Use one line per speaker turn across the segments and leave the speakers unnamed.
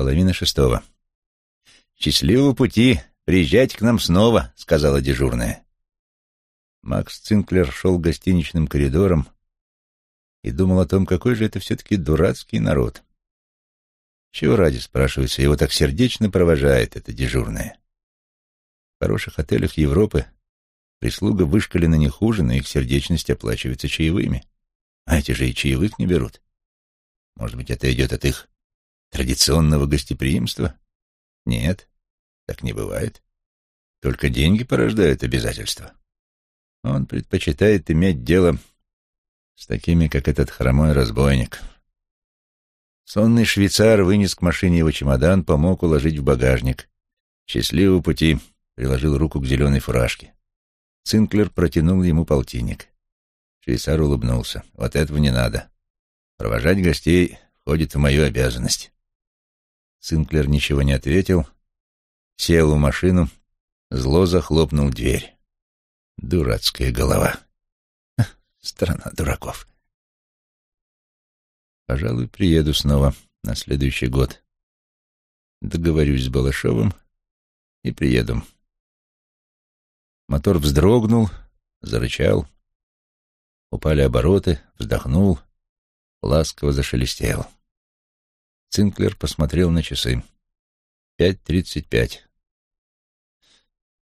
Половина шестого. «Счастливого пути! Приезжайте к нам снова!» — сказала дежурная. Макс Цинклер шел гостиничным коридором и думал о том, какой же это все-таки дурацкий народ. Чего ради, спрашивается, его так сердечно провожает эта дежурная. В хороших отелях Европы прислуга вышкалена не хуже, но их сердечность оплачивается чаевыми. А эти же и чаевых не берут. Может быть, это идет от их традиционного гостеприимства? Нет, так не бывает. Только деньги порождают обязательства. Он предпочитает иметь дело с такими, как этот хромой разбойник. Сонный швейцар вынес к машине его чемодан, помог уложить в багажник. «Счастливого пути!» — приложил руку к зеленой фуражке. Цинклер протянул ему полтинник. Швейцар улыбнулся. «Вот этого не надо. Провожать гостей входит в мою обязанность». Цинклер ничего не ответил, сел в машину, зло захлопнул дверь. Дурацкая голова. Страна дураков. Пожалуй, приеду снова на следующий год. Договорюсь с Балашовым и приеду. Мотор вздрогнул, зарычал. Упали обороты, вздохнул, ласково зашелестел. Цинклер посмотрел на часы. Пять тридцать пять.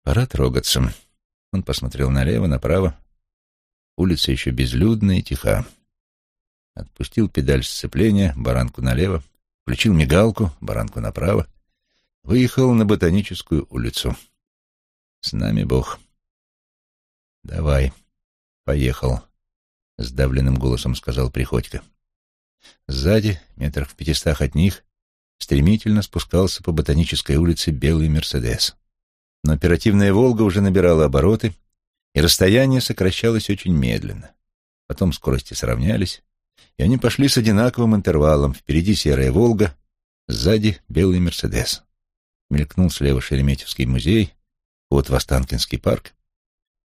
Пора трогаться. Он посмотрел налево, направо. Улица еще безлюдная и тиха. Отпустил педаль сцепления, баранку налево, включил мигалку, баранку направо. Выехал на Ботаническую улицу. С нами Бог. Давай, поехал, — сдавленным голосом сказал Приходько. Сзади, метрах в пятистах от них, стремительно спускался по Ботанической улице белый «Мерседес». Но оперативная «Волга» уже набирала обороты, и расстояние сокращалось очень медленно. Потом скорости сравнялись, и они пошли с одинаковым интервалом. Впереди серая «Волга», сзади белый «Мерседес». Мелькнул слева Шереметьевский музей, вот Востанкинский парк.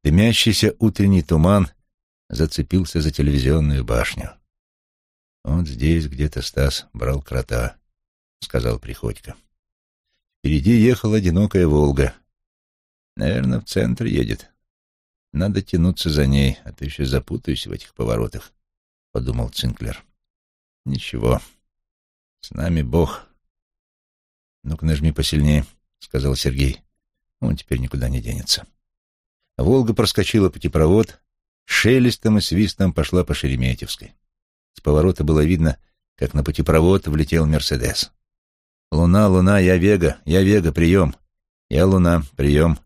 Дымящийся утренний туман зацепился за телевизионную башню. «Вот здесь где-то Стас брал крота», — сказал Приходько. Впереди ехала одинокая «Волга», Наверное, в центр едет. Надо тянуться за ней, а то еще запутаюсь в этих поворотах, — подумал Цинклер. Ничего, с нами Бог. Ну-ка, нажми посильнее, — сказал Сергей. Он теперь никуда не денется. Волга проскочила путепровод, шелестом и свистом пошла по Шереметьевской. С поворота было видно, как на путепровод влетел Мерседес. «Луна, луна, я Вега, я Вега, прием! Я Луна, прием!»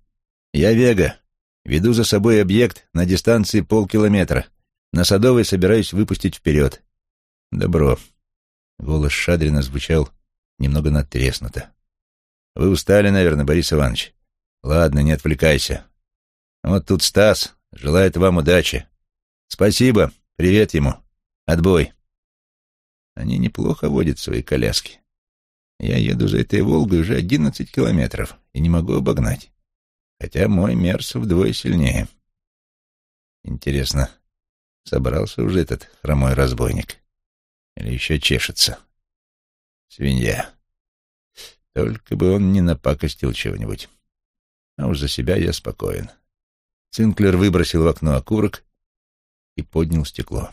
«Я Вега. Веду за собой объект на дистанции полкилометра. На Садовой собираюсь выпустить вперед». «Добро». Голос Шадрина звучал немного надтреснуто. «Вы устали, наверное, Борис Иванович? Ладно, не отвлекайся. Вот тут Стас. Желает вам удачи. Спасибо. Привет ему. Отбой». Они неплохо водят свои коляски. Я еду за этой «Волгой» уже одиннадцать километров и не могу обогнать хотя мой Мерс вдвое сильнее. Интересно, собрался уже этот хромой разбойник? Или еще чешется? Свинья. Только бы он не напакостил чего-нибудь. А уж за себя я спокоен. Цинклер выбросил в окно окурок и поднял стекло.